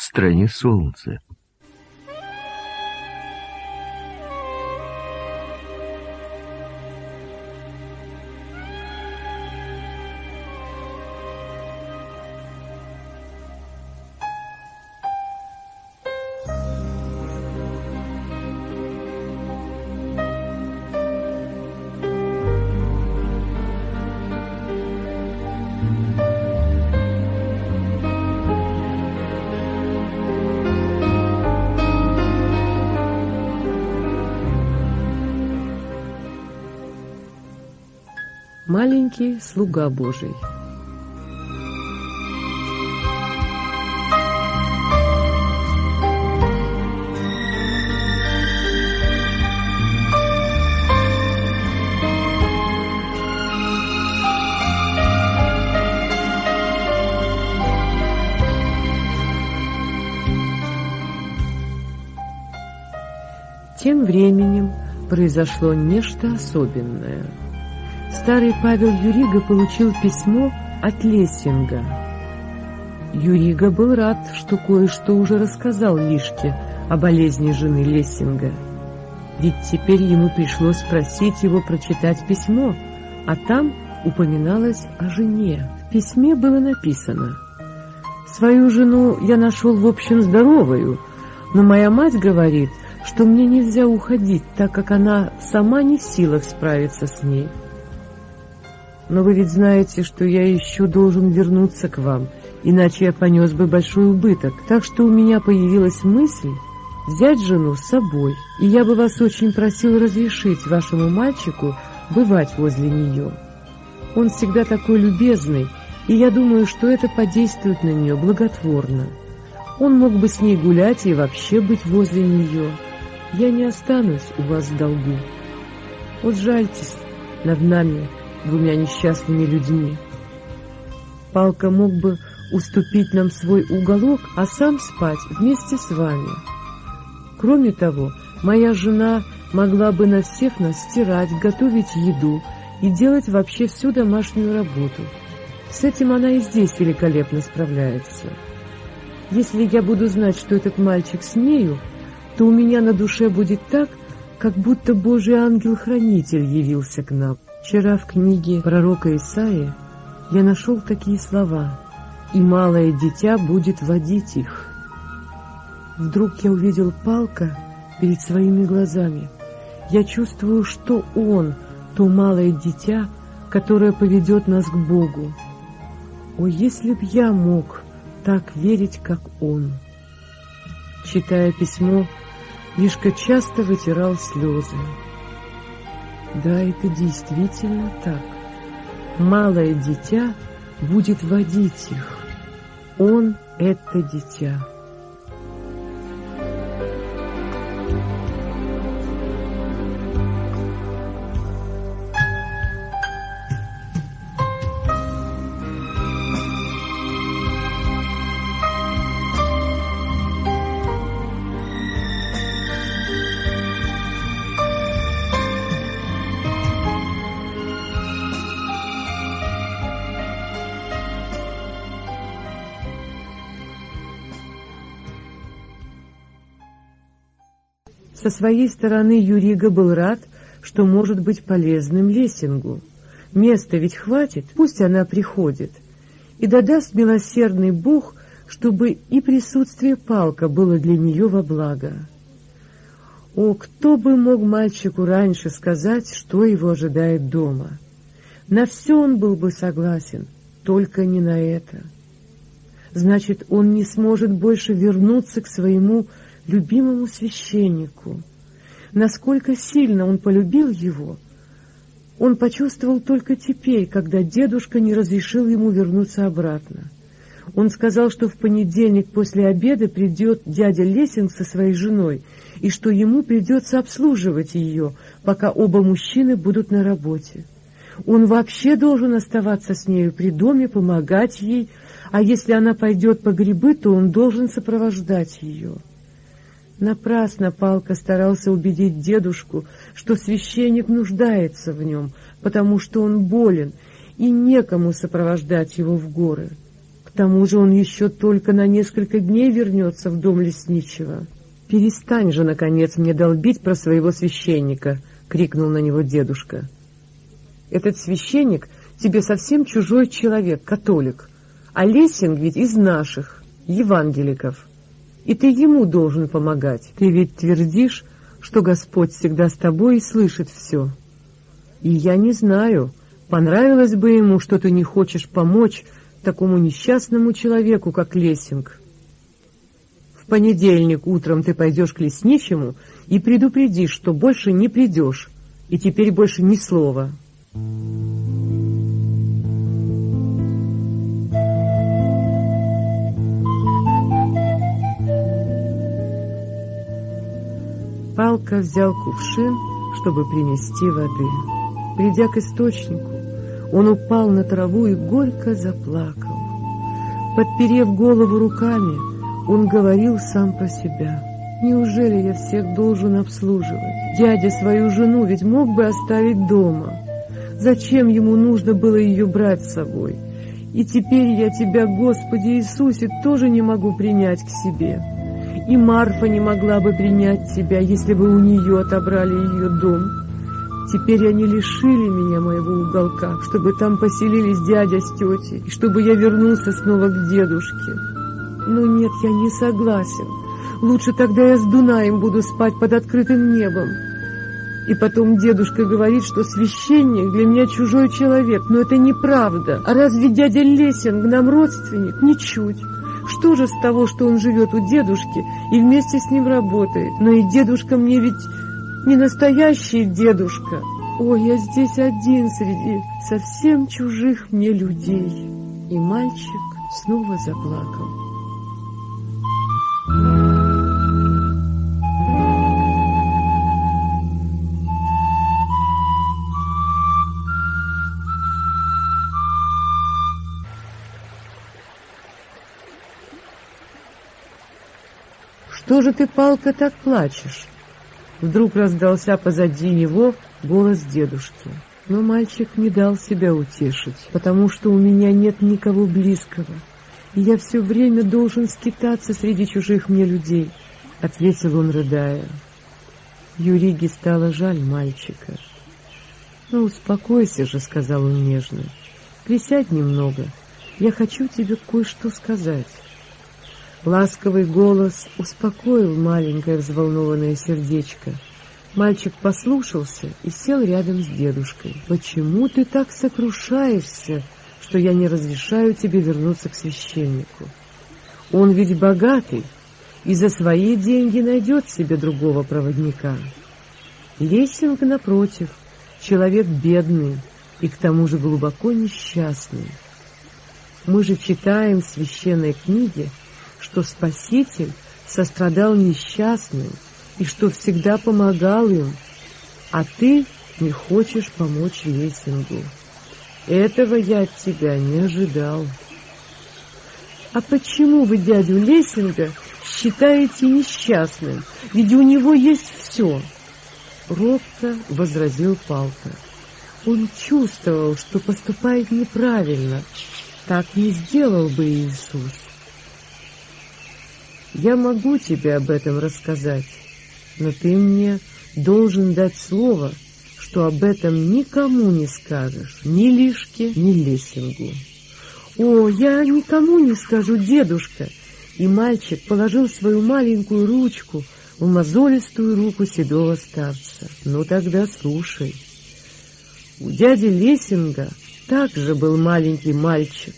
стране солнца. Слуга Божий. Тем временем произошло нечто особенное – старый Павел Юрига получил письмо от Лессинга. Юрига был рад, что кое-что уже рассказал Лишке о болезни жены Лессинга. Ведь теперь ему пришлось просить его прочитать письмо, а там упоминалось о жене. В письме было написано «Свою жену я нашел в общем здоровую, но моя мать говорит, что мне нельзя уходить, так как она сама не в силах справиться с ней». Но вы ведь знаете, что я еще должен вернуться к вам, иначе я понес бы большой убыток. Так что у меня появилась мысль взять жену с собой, и я бы вас очень просил разрешить вашему мальчику бывать возле нее. Он всегда такой любезный, и я думаю, что это подействует на нее благотворно. Он мог бы с ней гулять и вообще быть возле нее. Я не останусь у вас в долгу. Вот жальтесь над нами, двумя несчастными людьми. Палка мог бы уступить нам свой уголок, а сам спать вместе с вами. Кроме того, моя жена могла бы на всех нас стирать, готовить еду и делать вообще всю домашнюю работу. С этим она и здесь великолепно справляется. Если я буду знать, что этот мальчик с нею, то у меня на душе будет так, как будто Божий ангел-хранитель явился к нам. Вчера в книге пророка Исаия я нашел такие слова «И малое дитя будет водить их». Вдруг я увидел палка перед своими глазами. Я чувствую, что он, то малое дитя, которое поведет нас к Богу. О, если б я мог так верить, как он! Читая письмо, Лишка часто вытирал слезы. Да, это действительно так. Малое дитя будет водить их. Он — это дитя. Со своей стороны Юрига был рад, что может быть полезным Лессингу. Места ведь хватит, пусть она приходит. И додаст милосердный Бог, чтобы и присутствие палка было для нее во благо. О, кто бы мог мальчику раньше сказать, что его ожидает дома? На все он был бы согласен, только не на это. Значит, он не сможет больше вернуться к своему любимому священнику. Насколько сильно он полюбил его, он почувствовал только теперь, когда дедушка не разрешил ему вернуться обратно. Он сказал, что в понедельник после обеда придет дядя Лесинг со своей женой, и что ему придется обслуживать ее, пока оба мужчины будут на работе. Он вообще должен оставаться с нею при доме, помогать ей, а если она пойдет по грибы, то он должен сопровождать ее. Напрасно Палка старался убедить дедушку, что священник нуждается в нем, потому что он болен, и некому сопровождать его в горы. К тому же он еще только на несколько дней вернется в дом лесничего. «Перестань же, наконец, мне долбить про своего священника!» — крикнул на него дедушка. «Этот священник тебе совсем чужой человек, католик, а Лессинг ведь из наших, евангеликов, и ты ему должен помогать. Ты ведь твердишь, что Господь всегда с тобой и слышит все. И я не знаю, понравилось бы ему, что ты не хочешь помочь такому несчастному человеку, как Лессинг. В понедельник утром ты пойдешь к лесничему и предупредишь, что больше не придешь, и теперь больше ни слова. Палка взял кувшин, чтобы принести воды. Придя к источнику, он упал на траву и горько заплакал. Подперев голову руками, он говорил сам про себя. «Неужели я всех должен обслуживать? Дядя свою жену ведь мог бы оставить дома. Зачем ему нужно было ее брать с собой? И теперь я тебя, Господи Иисусе, тоже не могу принять к себе. И Марфа не могла бы принять тебя, если бы у нее отобрали ее дом». Теперь они лишили меня моего уголка, чтобы там поселились дядя с тетей, и чтобы я вернулся снова к дедушке. Но нет, я не согласен. Лучше тогда я с Дунаем буду спать под открытым небом. И потом дедушка говорит, что священник для меня чужой человек, но это неправда. А разве дядя Лесинг нам родственник? Ничуть. Что же с того, что он живет у дедушки и вместе с ним работает? Но и дедушка мне ведь не настоящий дедушка. Ой, я здесь один среди совсем чужих мне людей. И мальчик снова заплакал. Что же ты, Палка, так плачешь? Вдруг раздался позади него голос дедушки. Но мальчик не дал себя утешить, потому что у меня нет никого близкого, и я все время должен скитаться среди чужих мне людей, — ответил он, рыдая. Юриге стало жаль мальчика. — Ну, успокойся же, — сказал он нежно. — Присядь немного, я хочу тебе кое-что сказать. Ласковый голос успокоил маленькое взволнованное сердечко. Мальчик послушался и сел рядом с дедушкой. «Почему ты так сокрушаешься, что я не разрешаю тебе вернуться к священнику? Он ведь богатый и за свои деньги найдет себе другого проводника. Лесинг, напротив, человек бедный и к тому же глубоко несчастный. Мы же читаем в священной книге, что Спаситель сострадал несчастным и что всегда помогал им, а ты не хочешь помочь Лессингу. Этого я от тебя не ожидал. А почему вы дядю Лессинга считаете несчастным? Ведь у него есть все. Робко возразил Палка. Он чувствовал, что поступает неправильно. Так не сделал бы Иисус. Я могу тебе об этом рассказать, но ты мне должен дать слово, что об этом никому не скажешь, ни Лишке, ни Лессингу. О, я никому не скажу, дедушка. И мальчик положил свою маленькую ручку в мозолистую руку седого старца. Ну тогда слушай. У дяди Лессинга также был маленький мальчик,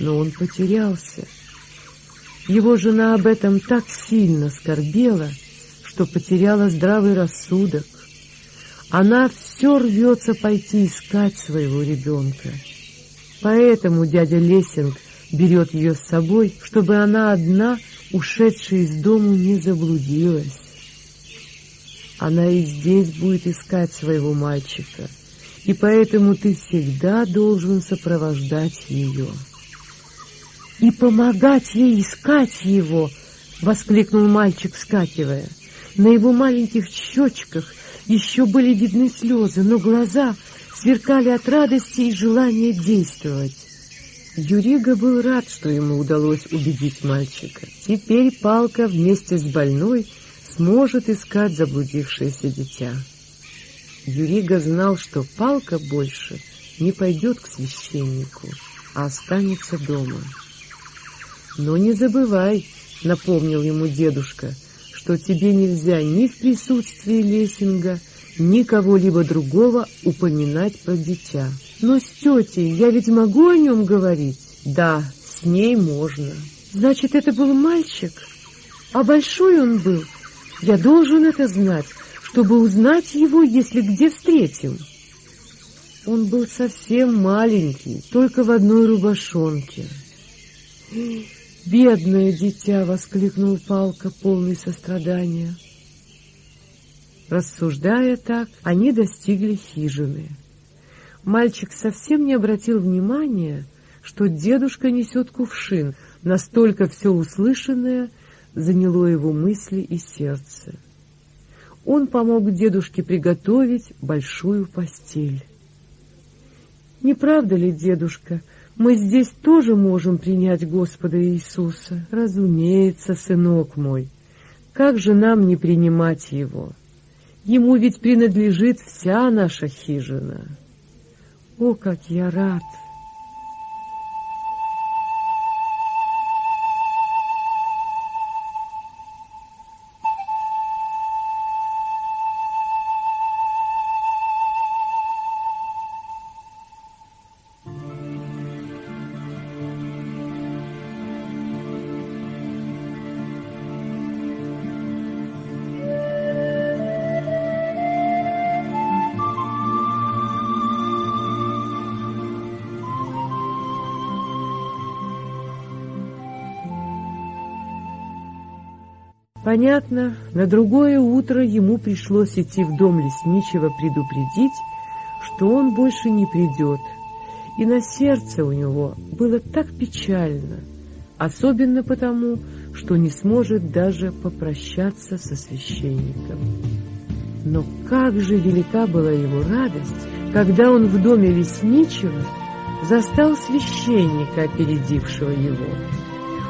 но он потерялся. Его жена об этом так сильно скорбела, что потеряла здравый рассудок. Она все рвется пойти искать своего ребенка. Поэтому дядя Лессинг берет ее с собой, чтобы она одна, ушедшая из дому, не заблудилась. Она и здесь будет искать своего мальчика, и поэтому ты всегда должен сопровождать ее и помогать ей искать его!» — воскликнул мальчик, вскакивая. На его маленьких щечках еще были видны слезы, но глаза сверкали от радости и желания действовать. Юрига был рад, что ему удалось убедить мальчика. Теперь палка вместе с больной сможет искать заблудившееся дитя. Юрига знал, что палка больше не пойдет к священнику, а останется дома. «Но не забывай», — напомнил ему дедушка, «что тебе нельзя ни в присутствии Лессинга, ни кого-либо другого упоминать про дитя». Но с тетей я ведь могу о нем говорить? Да, с ней можно. Значит, это был мальчик? А большой он был? Я должен это знать, чтобы узнать его, если где встретим. Он был совсем маленький, только в одной рубашонке. «Бедное дитя!» — воскликнул Палка, полный сострадания. Рассуждая так, они достигли хижины. Мальчик совсем не обратил внимания, что дедушка несет кувшин, настолько все услышанное заняло его мысли и сердце. Он помог дедушке приготовить большую постель. «Не правда ли, дедушка, мы здесь тоже можем принять Господа Иисуса?» «Разумеется, сынок мой, как же нам не принимать Его? Ему ведь принадлежит вся наша хижина». О, как я рад! Понятно, на другое утро ему пришлось идти в дом лесничего предупредить, что он больше не придет, и на сердце у него было так печально, особенно потому, что не сможет даже попрощаться со священником. Но как же велика была его радость, когда он в доме лесничего застал священника, опередившего его.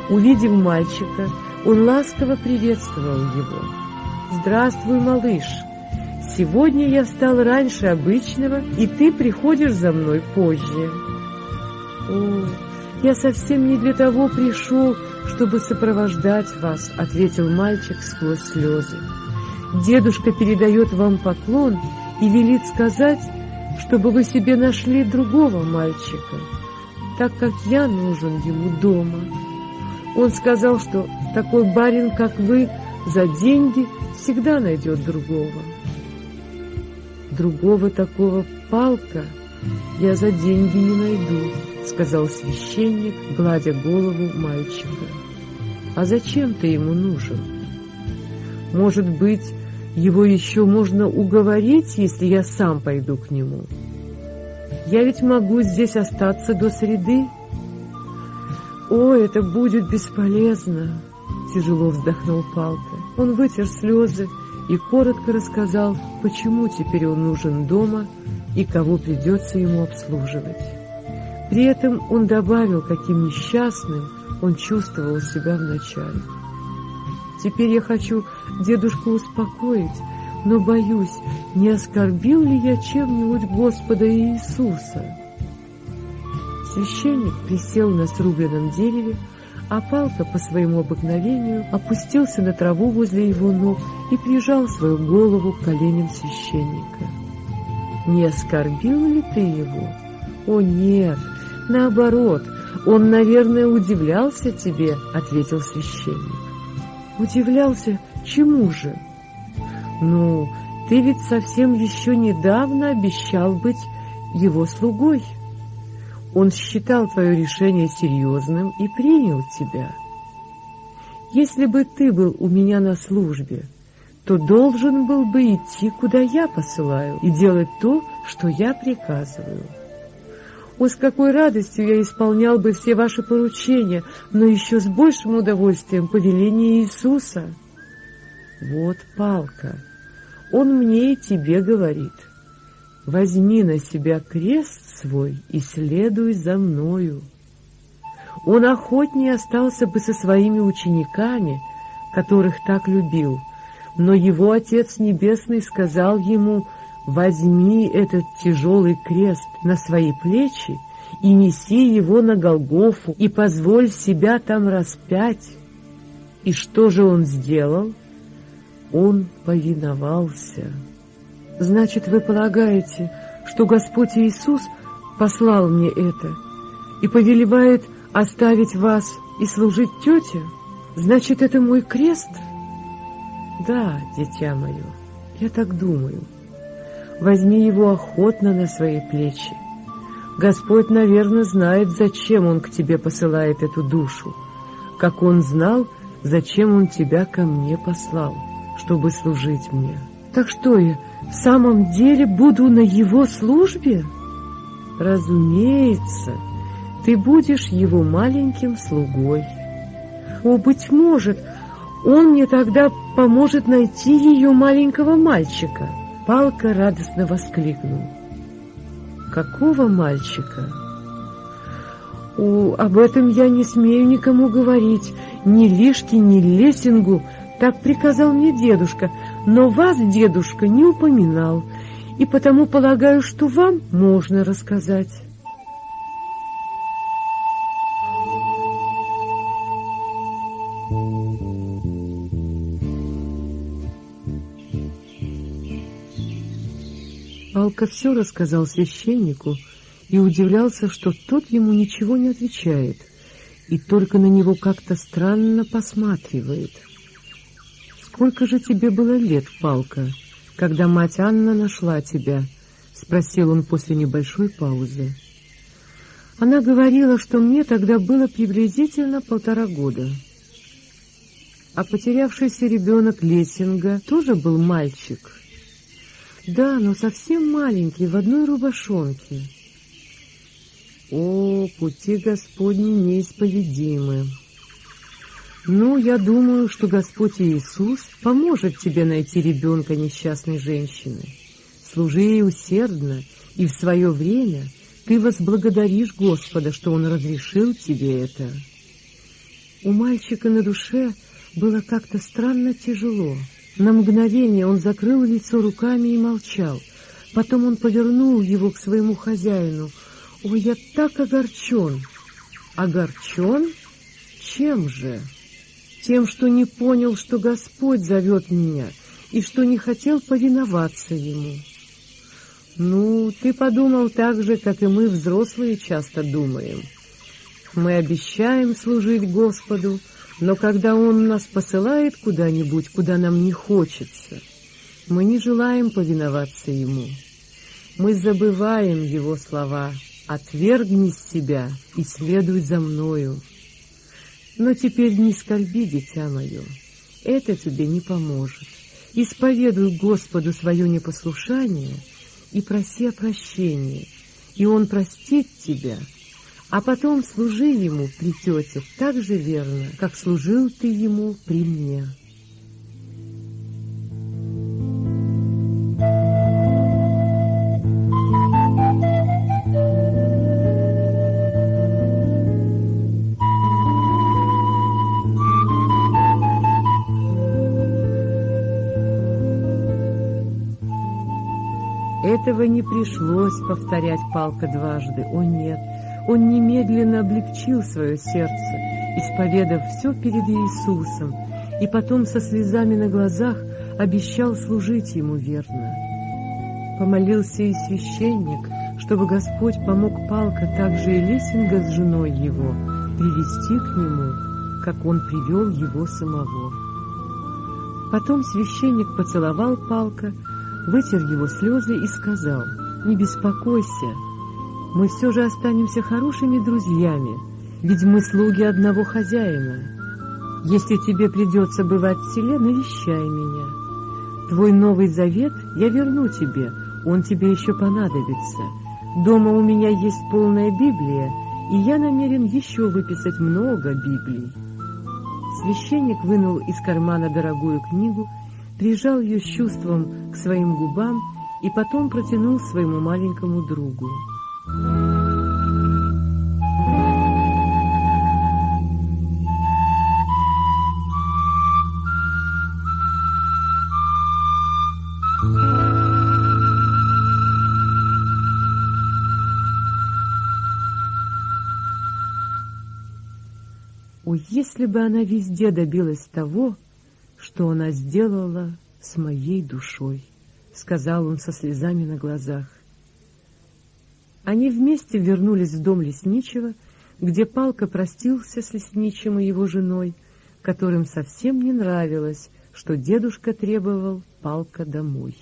Увидев мальчика, он ласково приветствовал его. «Здравствуй, малыш! Сегодня я встал раньше обычного, и ты приходишь за мной позже». «О, я совсем не для того пришел, чтобы сопровождать вас», — ответил мальчик сквозь слезы. «Дедушка передает вам поклон и велит сказать, чтобы вы себе нашли другого мальчика, так как я нужен ему дома». Он сказал, что такой барин, как вы, за деньги всегда найдет другого. Другого такого палка я за деньги не найду, сказал священник, гладя голову мальчика. А зачем ты ему нужен? Может быть, его еще можно уговорить, если я сам пойду к нему? Я ведь могу здесь остаться до среды, «О, это будет бесполезно!» — тяжело вздохнул Палка. Он вытер слезы и коротко рассказал, почему теперь он нужен дома и кого придется ему обслуживать. При этом он добавил, каким несчастным он чувствовал себя вначале. «Теперь я хочу дедушку успокоить, но боюсь, не оскорбил ли я чем-нибудь Господа Иисуса?» Священник присел на срубленном дереве, а палка по своему обыкновению опустился на траву возле его ног и прижал свою голову к коленям священника. «Не оскорбил ли ты его?» «О, нет, наоборот, он, наверное, удивлялся тебе», — ответил священник. «Удивлялся? Чему же?» «Ну, ты ведь совсем еще недавно обещал быть его слугой». Он считал твое решение серьезным и принял тебя. Если бы ты был у меня на службе, то должен был бы идти, куда я посылаю, и делать то, что я приказываю. О, с какой радостью я исполнял бы все ваши поручения, но еще с большим удовольствием повеление Иисуса. Вот палка. Он мне и тебе говорит. Возьми на себя крест свой и следуй за мною. он охотнее остался бы со своими учениками, которых так любил, но его Отец Небесный сказал ему «Возьми этот тяжелый крест на свои плечи и неси его на Голгофу, и позволь себя там распять». И что же он сделал? Он повиновался. Значит, вы полагаете, что Господь Иисус послал мне это и повелевает оставить вас и служить тете? Значит, это мой крест? Да, дитя мое, я так думаю. Возьми его охотно на свои плечи. Господь, наверное, знает, зачем Он к тебе посылает эту душу, как Он знал, зачем Он тебя ко мне послал, чтобы служить мне. Так что я в самом деле буду на Его службе? Разумеется, ты будешь Его маленьким слугой. О, быть может, Он мне тогда поможет найти ее маленького мальчика. Палка радостно воскликнул. Какого мальчика? О, об этом я не смею никому говорить, ни Лишке, ни Лесингу, так приказал мне дедушка, но вас дедушка не упоминал, и потому полагаю, что вам можно рассказать. Алка все рассказал священнику и удивлялся, что тот ему ничего не отвечает и только на него как-то странно посматривает. «Сколько же тебе было лет, Палка, когда мать Анна нашла тебя?» — спросил он после небольшой паузы. Она говорила, что мне тогда было приблизительно полтора года. А потерявшийся ребенок Лессинга тоже был мальчик. Да, но совсем маленький, в одной рубашонке. О, пути Господни неисповедимы. Ну, я думаю, что Господь Иисус поможет тебе найти ребенка несчастной женщины. Служи ей усердно, и в свое время ты возблагодаришь Господа, что Он разрешил тебе это. У мальчика на душе было как-то странно тяжело. На мгновение он закрыл лицо руками и молчал. Потом он повернул его к своему хозяину. «Ой, я так огорчен!» «Огорчен? Чем же?» «Тем, что не понял, что Господь зовет меня, и что не хотел повиноваться Ему». «Ну, ты подумал так же, как и мы, взрослые, часто думаем. Мы обещаем служить Господу, но когда Он нас посылает куда-нибудь, куда нам не хочется, мы не желаем повиноваться Ему. Мы забываем Его слова «Отвергни себя и следуй за мною». Но теперь не скорби, дитя мое, это тебе не поможет. Исповедуй Господу свое непослушание и проси о прощении, и Он простит тебя — а потом служи ему при тете так же верно, как служил ты ему при мне. Этого не пришлось повторять палка дважды, о нет, он немедленно облегчил свое сердце, исповедав все перед Иисусом, и потом со слезами на глазах обещал служить ему верно. Помолился и священник, чтобы Господь помог Палка также и Лесинга с женой его привести к нему, как он привел его самого. Потом священник поцеловал Палка, вытер его слезы и сказал, «Не беспокойся, мы все же останемся хорошими друзьями, ведь мы слуги одного хозяина. Если тебе придется бывать в селе, навещай меня. Твой Новый Завет я верну тебе, он тебе еще понадобится. Дома у меня есть полная Библия, и я намерен еще выписать много Библий. Священник вынул из кармана дорогую книгу, прижал ее с чувством к своим губам и потом протянул своему маленькому другу. О, если бы она везде добилась того, что она сделала с моей душой, сказал он со слезами на глазах. Они вместе вернулись в дом лесничего, где Палка простился с лесничим и его женой, которым совсем не нравилось, что дедушка требовал Палка домой.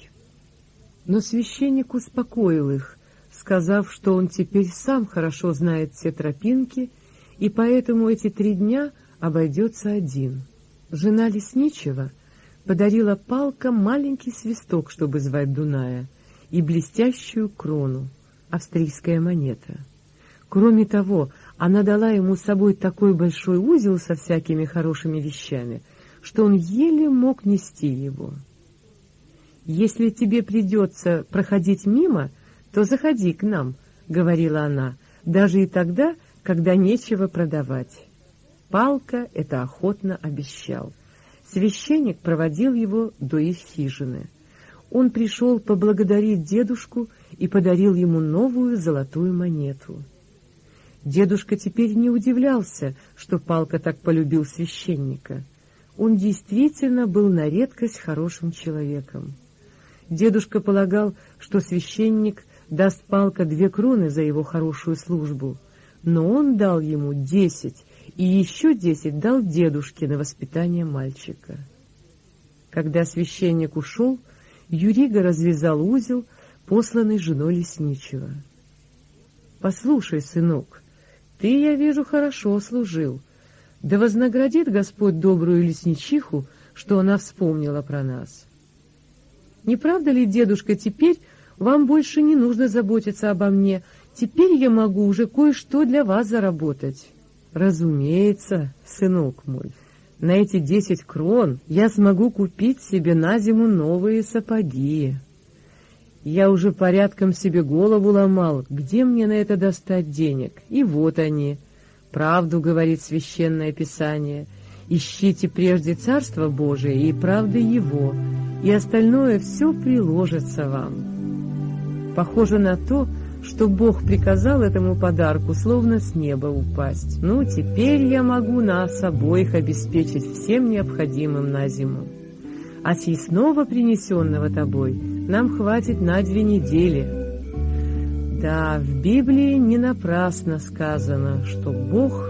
Но священник успокоил их, сказав, что он теперь сам хорошо знает все тропинки, и поэтому эти три дня обойдется один. Жена лесничего подарила Палка маленький свисток, чтобы звать Дуная, и блестящую крону, австрийская монета. Кроме того, она дала ему с собой такой большой узел со всякими хорошими вещами, что он еле мог нести его. «Если тебе придется проходить мимо, то заходи к нам», — говорила она, — «даже и тогда, когда нечего продавать». Палка это охотно обещал. Священник проводил его до их хижины. Он пришел поблагодарить дедушку и подарил ему новую золотую монету. Дедушка теперь не удивлялся, что Палка так полюбил священника. Он действительно был на редкость хорошим человеком. Дедушка полагал, что священник даст Палка две кроны за его хорошую службу, но он дал ему десять, и еще десять дал дедушке на воспитание мальчика. Когда священник ушел, Юрига развязал узел, посланный женой лесничего. — Послушай, сынок, ты, я вижу, хорошо служил. Да вознаградит Господь добрую лесничиху, что она вспомнила про нас. Не правда ли, дедушка, теперь вам больше не нужно заботиться обо мне, теперь я могу уже кое-что для вас заработать? Разумеется, сынок мой. На эти десять крон я смогу купить себе на зиму новые сапоги. Я уже порядком себе голову ломал, где мне на это достать денег, и вот они. Правду говорит Священное Писание. Ищите прежде Царство Божие и правды Его, и остальное все приложится вам. Похоже на то, что Бог приказал этому подарку словно с неба упасть. Ну, теперь я могу нас обоих обеспечить всем необходимым на зиму. А съестного, принесенного тобой, нам хватит на две недели. Да, в Библии не напрасно сказано, что Бог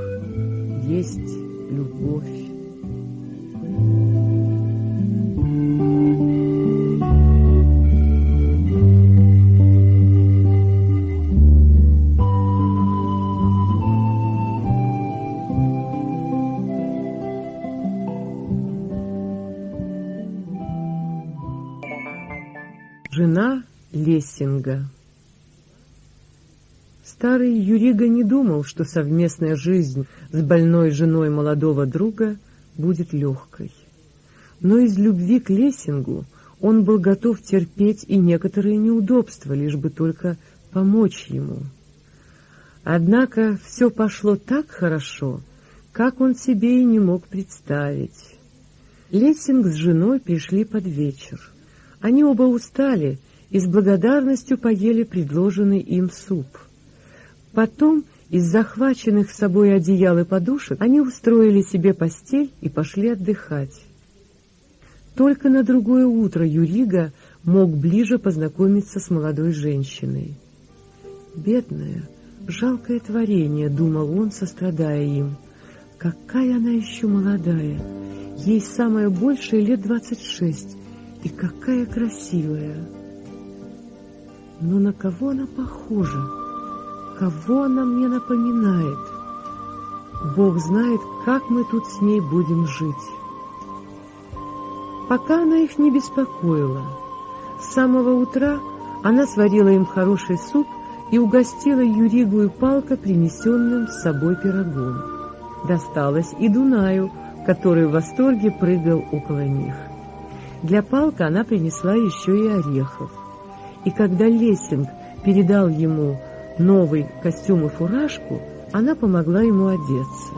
есть любовь. Жена Лессинга Старый Юрига не думал, что совместная жизнь с больной женой молодого друга будет легкой. Но из любви к Лессингу он был готов терпеть и некоторые неудобства, лишь бы только помочь ему. Однако все пошло так хорошо, как он себе и не мог представить. Лессинг с женой пришли под вечер. Они оба устали и с благодарностью поели предложенный им суп. Потом из захваченных с собой одеял и подушек они устроили себе постель и пошли отдыхать. Только на другое утро Юрига мог ближе познакомиться с молодой женщиной. «Бедное, жалкое творение», — думал он, сострадая им. «Какая она еще молодая! Ей самое большее лет двадцать шесть, и какая красивая! Но на кого она похожа? Кого она мне напоминает? Бог знает, как мы тут с ней будем жить. Пока она их не беспокоила. С самого утра она сварила им хороший суп и угостила Юригу и Палка принесенным с собой пирогом. Досталось и Дунаю, который в восторге прыгал около них. Для Палка она принесла еще и орехов. И когда Лессинг передал ему новый костюм и фуражку, она помогла ему одеться.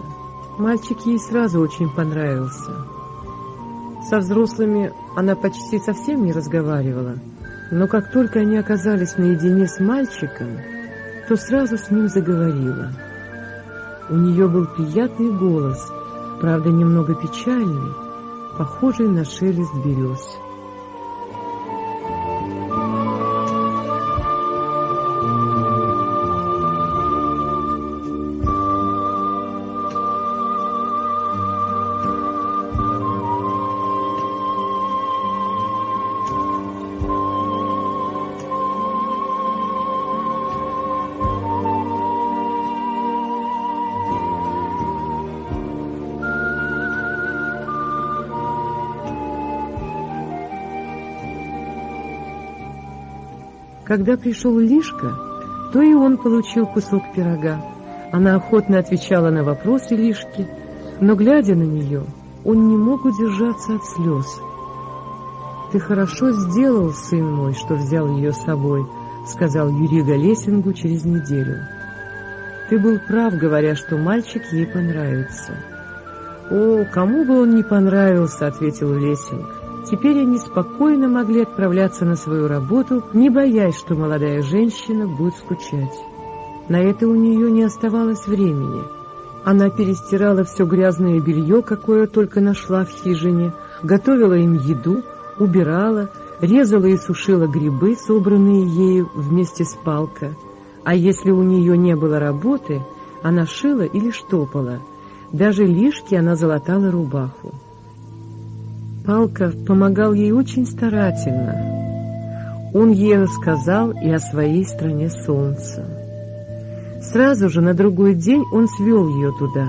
Мальчик ей сразу очень понравился. Со взрослыми она почти совсем не разговаривала, но как только они оказались наедине с мальчиком, то сразу с ним заговорила. У нее был приятный голос, правда, немного печальный, похожий на шелест берез. Когда пришел Лишка, то и он получил кусок пирога. Она охотно отвечала на вопросы Лишки, но, глядя на нее, он не мог удержаться от слез. «Ты хорошо сделал, сын мой, что взял ее с собой», — сказал Юрига Лесингу через неделю. «Ты был прав, говоря, что мальчик ей понравится». «О, кому бы он не понравился», — ответил Лесинг. Теперь они спокойно могли отправляться на свою работу, не боясь, что молодая женщина будет скучать. На это у нее не оставалось времени. Она перестирала все грязное белье, какое только нашла в хижине, готовила им еду, убирала, резала и сушила грибы, собранные ею вместе с палкой. А если у нее не было работы, она шила или штопала. Даже лишки она залатала рубаху. Палка помогал ей очень старательно. Он ей рассказал и о своей стране солнца. Сразу же на другой день он свел ее туда,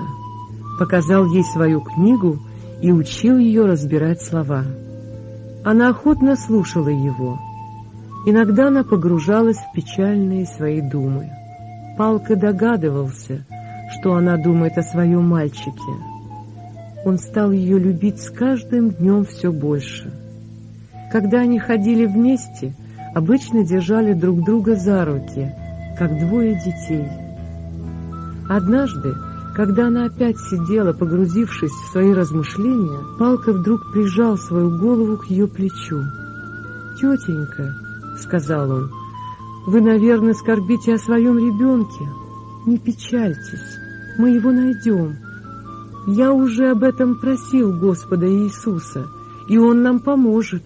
показал ей свою книгу и учил ее разбирать слова. Она охотно слушала его. Иногда она погружалась в печальные свои думы. Палка догадывался, что она думает о своем мальчике — он стал ее любить с каждым днем все больше. Когда они ходили вместе, обычно держали друг друга за руки, как двое детей. Однажды, когда она опять сидела, погрузившись в свои размышления, Палка вдруг прижал свою голову к ее плечу. «Тетенька», — сказал он, — «вы, наверное, скорбите о своем ребенке. Не печальтесь, мы его найдем». Я уже об этом просил Господа Иисуса, и Он нам поможет.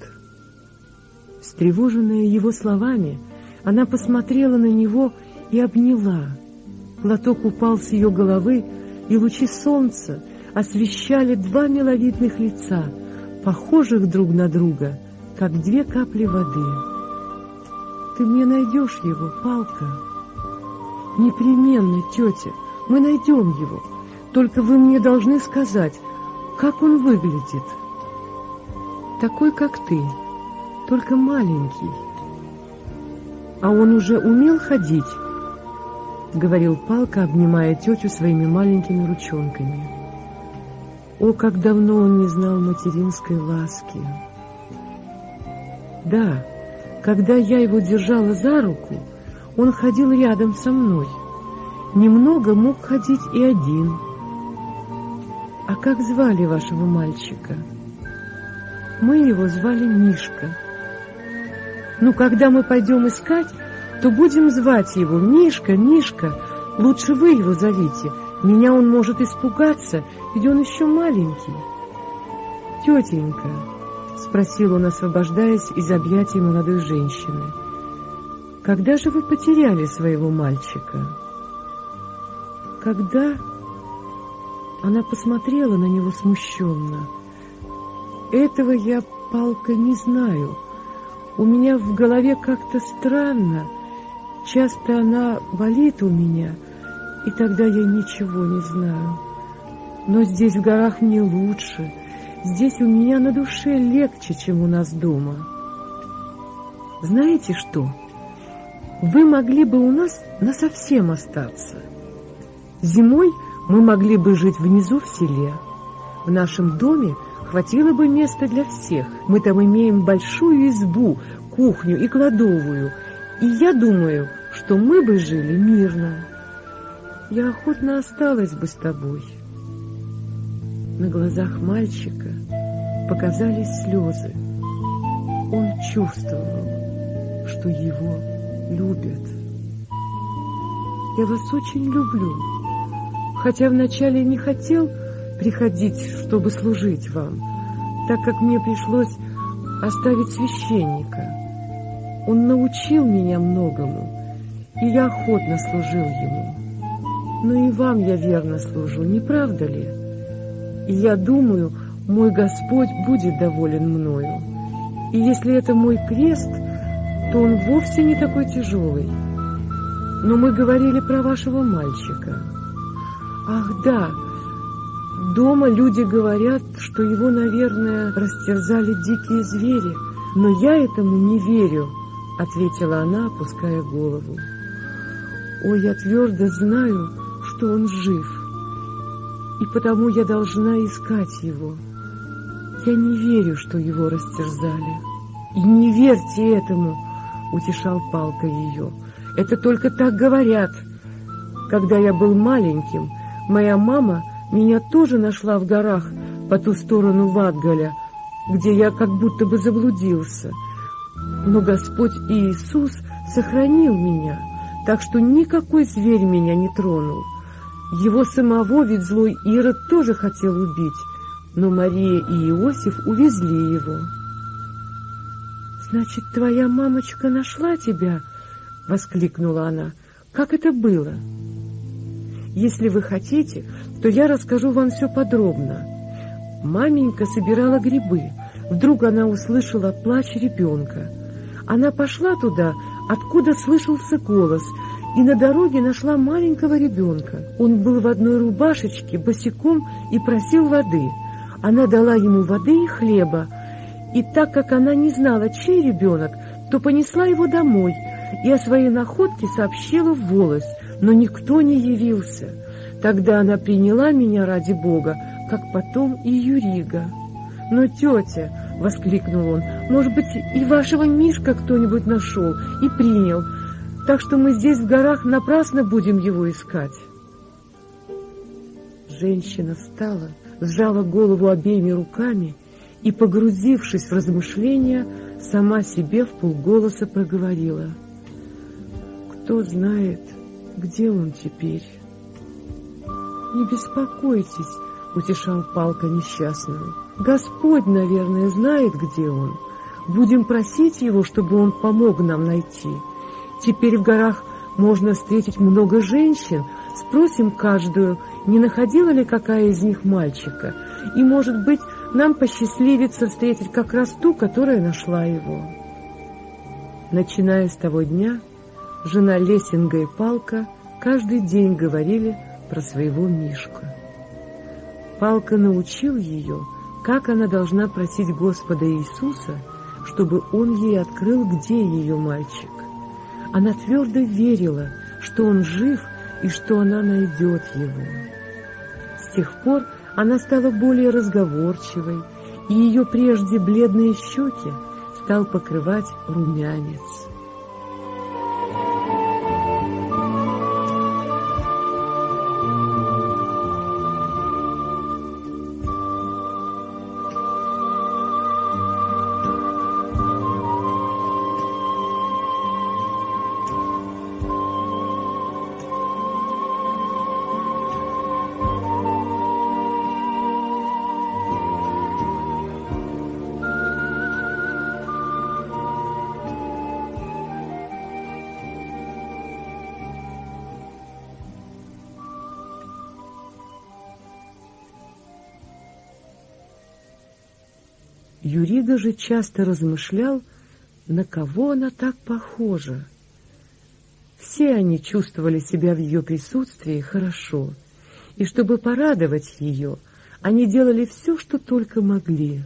Встревоженная его словами, она посмотрела на него и обняла. Платок упал с ее головы, и лучи солнца освещали два миловидных лица, похожих друг на друга, как две капли воды. «Ты мне найдешь его, палка?» «Непременно, тетя, мы найдем его», только вы мне должны сказать, как он выглядит. Такой, как ты, только маленький. А он уже умел ходить, — говорил Палка, обнимая тетю своими маленькими ручонками. О, как давно он не знал материнской ласки! Да, когда я его держала за руку, он ходил рядом со мной. Немного мог ходить и один — «А как звали вашего мальчика?» «Мы его звали Мишка». «Ну, когда мы пойдем искать, то будем звать его Мишка, Мишка. Лучше вы его зовите. Меня он может испугаться, ведь он еще маленький». «Тетенька», — спросил он, освобождаясь из объятий молодой женщины, — «когда же вы потеряли своего мальчика?» «Когда?» Она посмотрела на него смущенно. «Этого я, Палка, не знаю. У меня в голове как-то странно. Часто она болит у меня, и тогда я ничего не знаю. Но здесь в горах мне лучше. Здесь у меня на душе легче, чем у нас дома. Знаете что? Вы могли бы у нас насовсем остаться. Зимой мы могли бы жить внизу в селе. В нашем доме хватило бы места для всех. Мы там имеем большую избу, кухню и кладовую. И я думаю, что мы бы жили мирно. Я охотно осталась бы с тобой. На глазах мальчика показались слезы. Он чувствовал, что его любят. Я вас очень люблю хотя вначале не хотел, приходить, чтобы служить вам, так как мне пришлось оставить священника. Он научил меня многому, и я охотно служил ему. Но и вам я верно служу, не правда ли? И я думаю, мой Господь будет доволен мною. И если это мой крест, то он вовсе не такой тяжелый. Но мы говорили про вашего мальчика. Ах, да, дома люди говорят, что его, наверное, растерзали дикие звери, но я этому не верю, ответила она, опуская голову. Ой, я твердо знаю, что он жив, и потому я должна искать его. Я не верю, что его растерзали. И не верьте этому, утешал палка ее. Это только так говорят. Когда я был маленьким, моя мама меня тоже нашла в горах по ту сторону Ватгаля, где я как будто бы заблудился. Но Господь Иисус сохранил меня, так что никакой зверь меня не тронул. Его самого ведь злой Ирод тоже хотел убить, но Мария и Иосиф увезли его. «Значит, твоя мамочка нашла тебя?» — воскликнула она. «Как это было?» «Если вы хотите, то я расскажу вам все подробно. Маменька собирала грибы. Вдруг она услышала плач ребенка. Она пошла туда, откуда слышался голос, и на дороге нашла маленького ребенка. Он был в одной рубашечке, босиком и просил воды. Она дала ему воды и хлеба, и так как она не знала, чей ребенок, то понесла его домой и о своей находке сообщила в волость, но никто не явился. Тогда она приняла меня ради Бога, как потом и Юрига. «Но, тетя!» — воскликнул он. «Может быть, и вашего Мишка кто-нибудь нашел и принял, так что мы здесь в горах напрасно будем его искать». Женщина встала, сжала голову обеими руками и, погрузившись в размышления, сама себе в полголоса проговорила. «Кто знает, где он теперь?» «Не беспокойтесь», — утешал Палка несчастную. «Господь, наверное, знает, где он. Будем просить его, чтобы он помог нам найти. Теперь в горах можно встретить много женщин. Спросим каждую, не находила ли какая из них мальчика. И, может быть, нам посчастливится встретить как раз ту, которая нашла его. Начиная с того дня, жена Лесинга и Палка каждый день говорили про своего Мишку. Палка научил ее, как она должна просить Господа Иисуса, чтобы Он ей открыл, где ее мальчик. Она твердо верила, что он жив и что она найдет его. С тех пор она стала более разговорчивой, и ее прежде бледные щеки стал покрывать румянец. Юрига же часто размышлял, на кого она так похожа. Все они чувствовали себя в ее присутствии хорошо, и чтобы порадовать ее, они делали все, что только могли.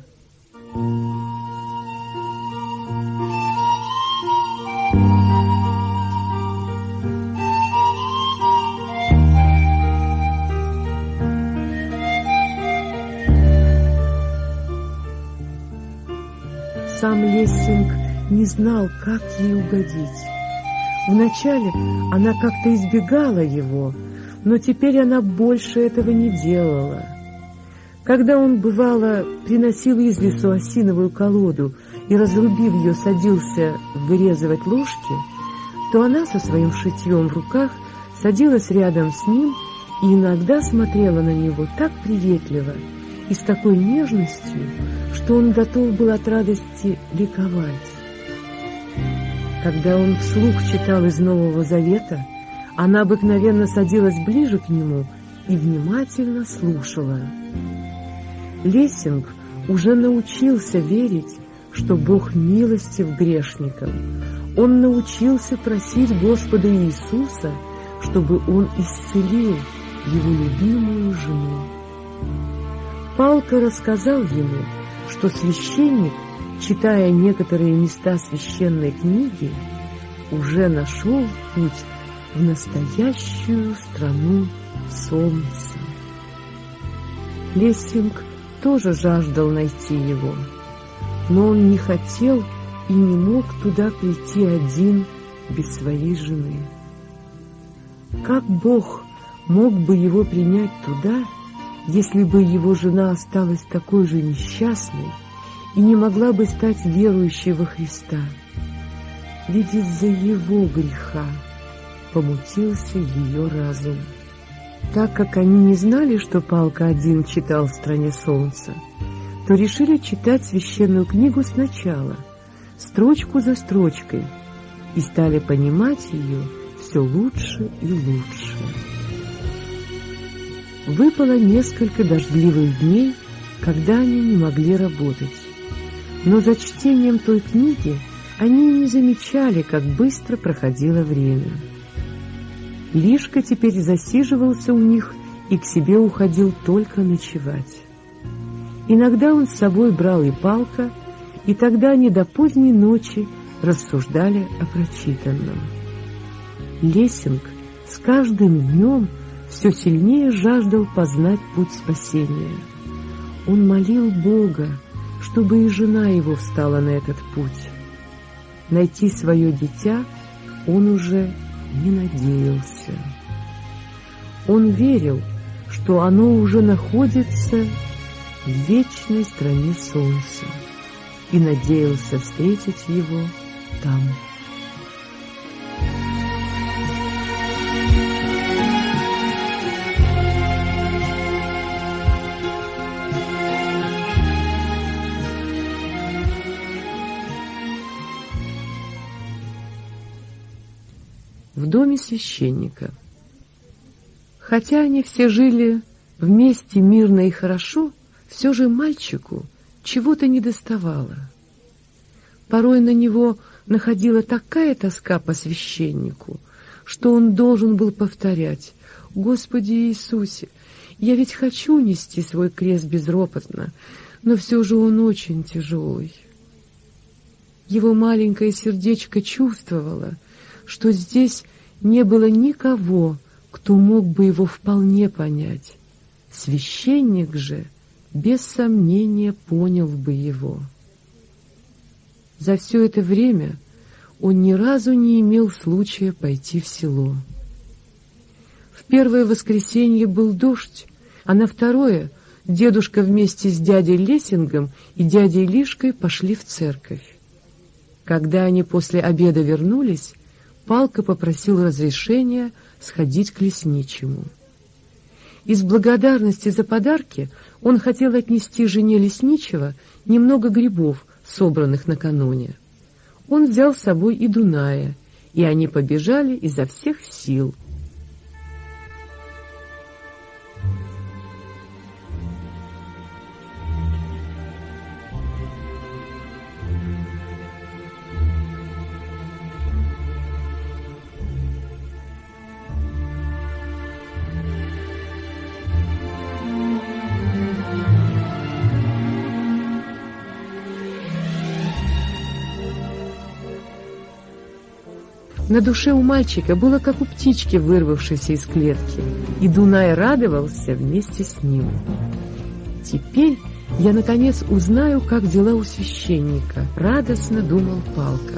Сам Лессинг не знал, как ей угодить. Вначале она как-то избегала его, но теперь она больше этого не делала. Когда он, бывало, приносил из лесу осиновую колоду и, разрубив ее, садился вырезывать ложки, то она со своим шитьем в руках садилась рядом с ним и иногда смотрела на него так приветливо и с такой нежностью, что он готов был от радости ликовать. Когда он вслух читал из Нового Завета, она обыкновенно садилась ближе к нему и внимательно слушала. Лессинг уже научился верить, что Бог милостив грешникам. Он научился просить Господа Иисуса, чтобы Он исцелил его любимую жену. Палка рассказал ему, что священник, читая некоторые места священной книги, уже нашел путь в настоящую страну солнца. Лессинг тоже жаждал найти его, но он не хотел и не мог туда прийти один без своей жены. Как Бог мог бы его принять туда, если бы его жена осталась такой же несчастной и не могла бы стать верующей во Христа? Ведь из-за его греха помутился ее разум. Так как они не знали, что Палка один читал в «Стране солнца», то решили читать священную книгу сначала, строчку за строчкой, и стали понимать ее все лучше и лучше. Выпало несколько дождливых дней, когда они не могли работать. Но за чтением той книги они не замечали, как быстро проходило время. Лишка теперь засиживался у них и к себе уходил только ночевать. Иногда он с собой брал и палка, и тогда они до поздней ночи рассуждали о прочитанном. Лессинг с каждым днем все сильнее жаждал познать путь спасения. Он молил Бога, чтобы и жена его встала на этот путь. Найти свое дитя он уже не надеялся. Он верил, что оно уже находится в вечной стране солнца и надеялся встретить его там. В доме священника. Хотя они все жили вместе мирно и хорошо, все же мальчику чего-то недоставало. Порой на него находила такая тоска по священнику, что он должен был повторять «Господи Иисусе, я ведь хочу нести свой крест безропотно, но все же он очень тяжелый». Его маленькое сердечко чувствовало, что здесь не было никого, кто мог бы его вполне понять. Священник же, без сомнения, понял бы его. За все это время он ни разу не имел случая пойти в село. В первое воскресенье был дождь, а на второе дедушка вместе с дядей Лессингом и дядей Лишкой пошли в церковь. Когда они после обеда вернулись, Палка попросил разрешения сходить к лесничему. Из благодарности за подарки он хотел отнести жене лесничего немного грибов, собранных накануне. Он взял с собой и Дуная, и они побежали изо всех сил, На душе у мальчика было как у птички, вырвавшейся из клетки, и Дунай радовался вместе с ним. Теперь я, наконец, узнаю, как дела у священника, радостно думал Палка.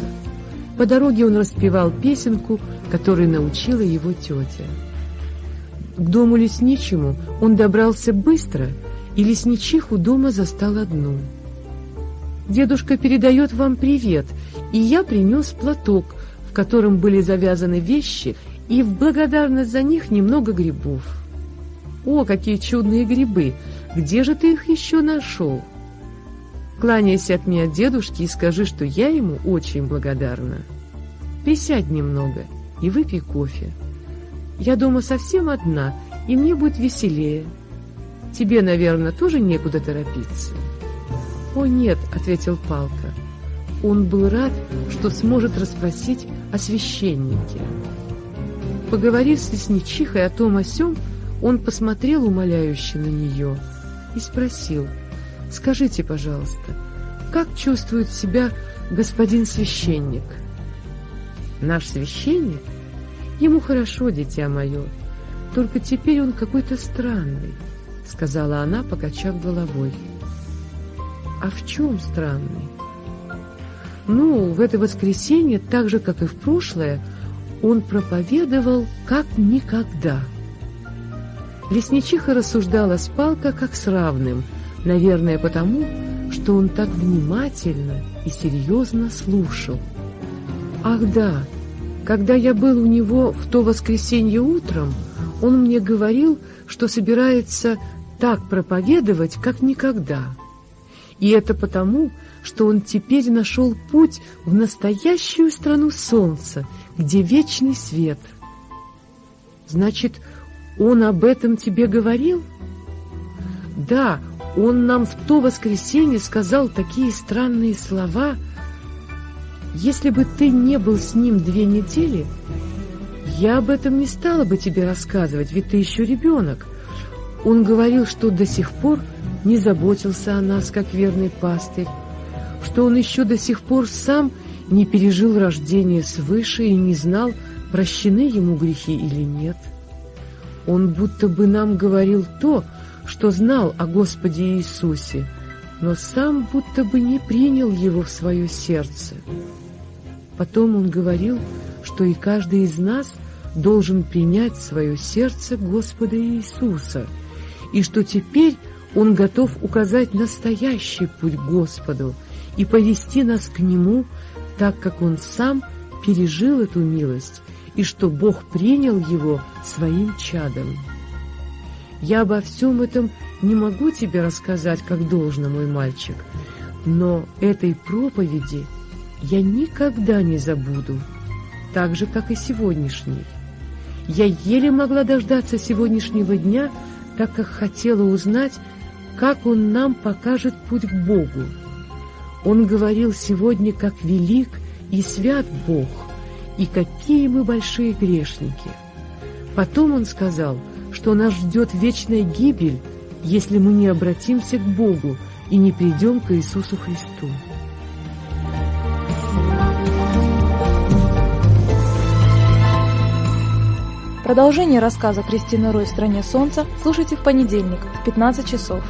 По дороге он распевал песенку, которой научила его тетя. К дому лесничему он добрался быстро, и лесничиху дома застал одну. «Дедушка передает вам привет, и я принес платок, которым были завязаны вещи, и в благодарность за них немного грибов. «О, какие чудные грибы! Где же ты их еще нашел?» «Кланяйся от меня дедушке и скажи, что я ему очень благодарна. Присядь немного и выпей кофе. Я дома совсем одна, и мне будет веселее. Тебе, наверное, тоже некуда торопиться?» «О, нет», — ответил Палка. Он был рад, что сможет расспросить о священнике. Поговорив с лесничихой о том о сём, он посмотрел умоляюще на нее и спросил, «Скажите, пожалуйста, как чувствует себя господин священник?» «Наш священник? Ему хорошо, дитя мое, только теперь он какой-то странный», — сказала она, покачав головой. «А в чем странный?» «Ну, в это воскресенье, так же, как и в прошлое, он проповедовал как никогда». Лесничиха рассуждала с Палка как с равным, наверное, потому, что он так внимательно и серьезно слушал. «Ах да, когда я был у него в то воскресенье утром, он мне говорил, что собирается так проповедовать, как никогда. И это потому, что он теперь нашел путь в настоящую страну солнца, где вечный свет. Значит, он об этом тебе говорил? Да, он нам в то воскресенье сказал такие странные слова. Если бы ты не был с ним две недели, я об этом не стала бы тебе рассказывать, ведь ты еще ребенок. Он говорил, что до сих пор не заботился о нас, как верный пастырь, что он еще до сих пор сам не пережил рождение свыше и не знал, прощены ему грехи или нет. — он будто бы нам говорил то, что знал о Господе Иисусе, но сам будто бы не принял его в свое сердце. Потом он говорил, что и каждый из нас должен принять свое сердце Господа Иисуса, и что теперь он готов указать настоящий путь Господу и повести нас к Нему, так как он сам пережил эту милость и что Бог принял его своим чадом. Я обо всем этом не могу тебе рассказать, как должно, мой мальчик, но этой проповеди я никогда не забуду, так же, как и сегодняшней. Я еле могла дождаться сегодняшнего дня, так как хотела узнать, как Он нам покажет путь к Богу. Он говорил сегодня, как велик и свят Бог — и какие мы большие грешники. Потом он сказал, что нас ждет вечная гибель, если мы не обратимся к Богу и не придем к Иисусу Христу. Продолжение рассказа Кристины Рой в «Стране солнца» слушайте в понедельник в 15 часов.